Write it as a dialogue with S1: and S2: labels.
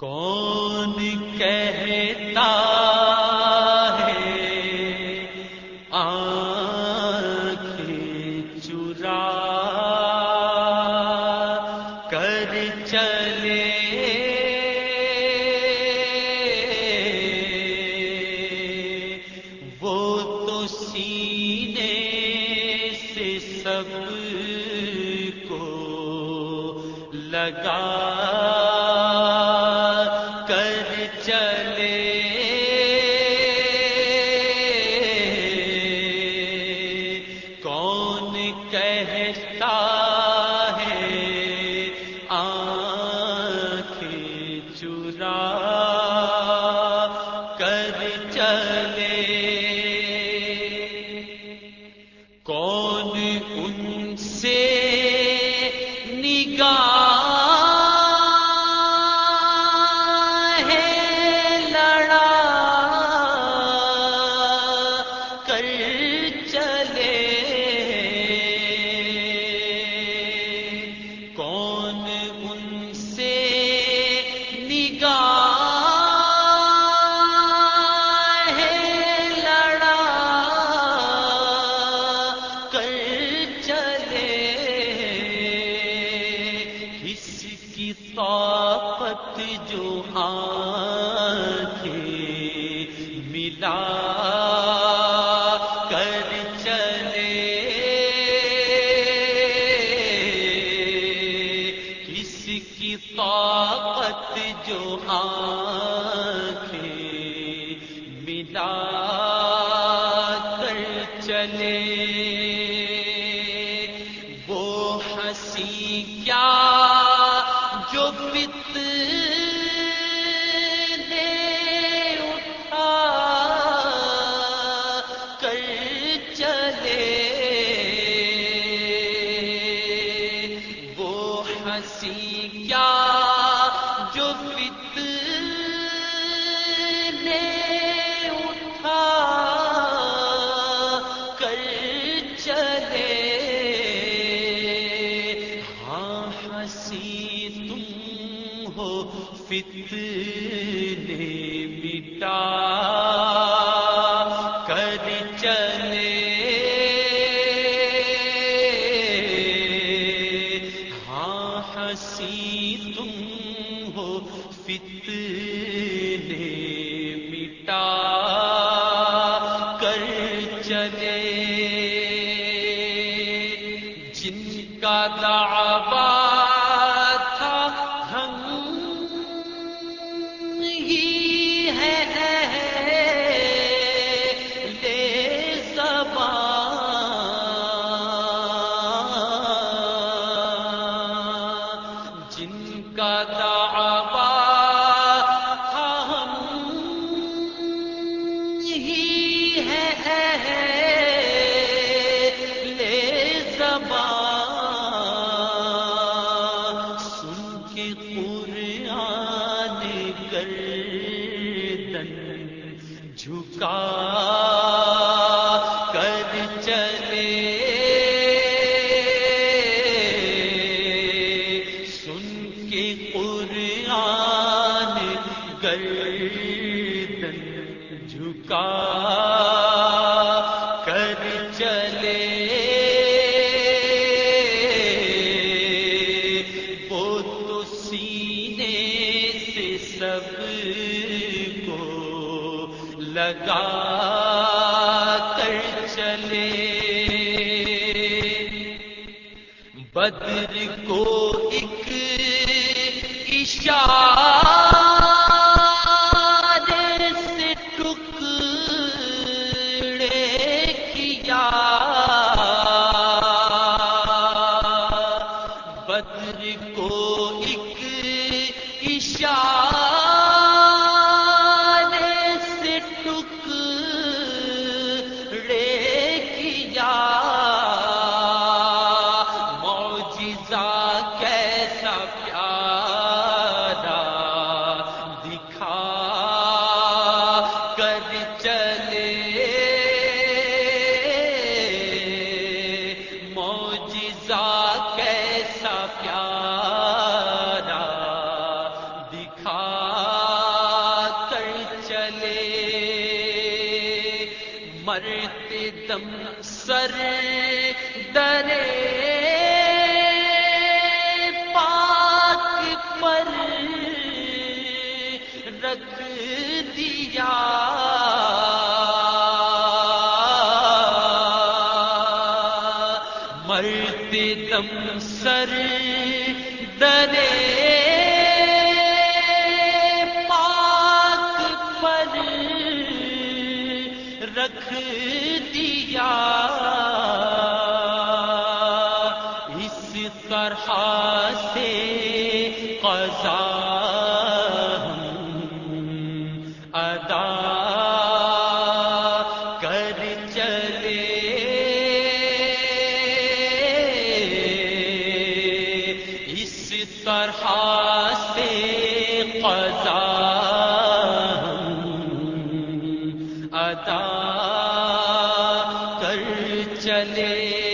S1: کون کہتا ہے آنکھیں چرا کر چلے؟ وہ تو سینے سے سب کو لگا جو آنکھیں ملا کر چلے۔ کس کی طاقت جو آنکھیں ملا کر چلے۔ وہ ہنسی کیا کسی کیا جو فتنے اٹھا کر چلے۔ ہاں ہنسی تم ہو فتنے۔ تن جھکا کر چلے۔ سن کے قرآن گردن تن جھکا۔ سب کو لگا کر چلے۔ بدر کو ایک اشارے سے ٹکڑے بدر کو ایک اشارے پیارا دکھا کر چلے۔ مرتے دم سر درے۔ دم سر درے پاک پر رکھ دیا۔ اس طرح سے قضا فرحات قضا عطا کر چلے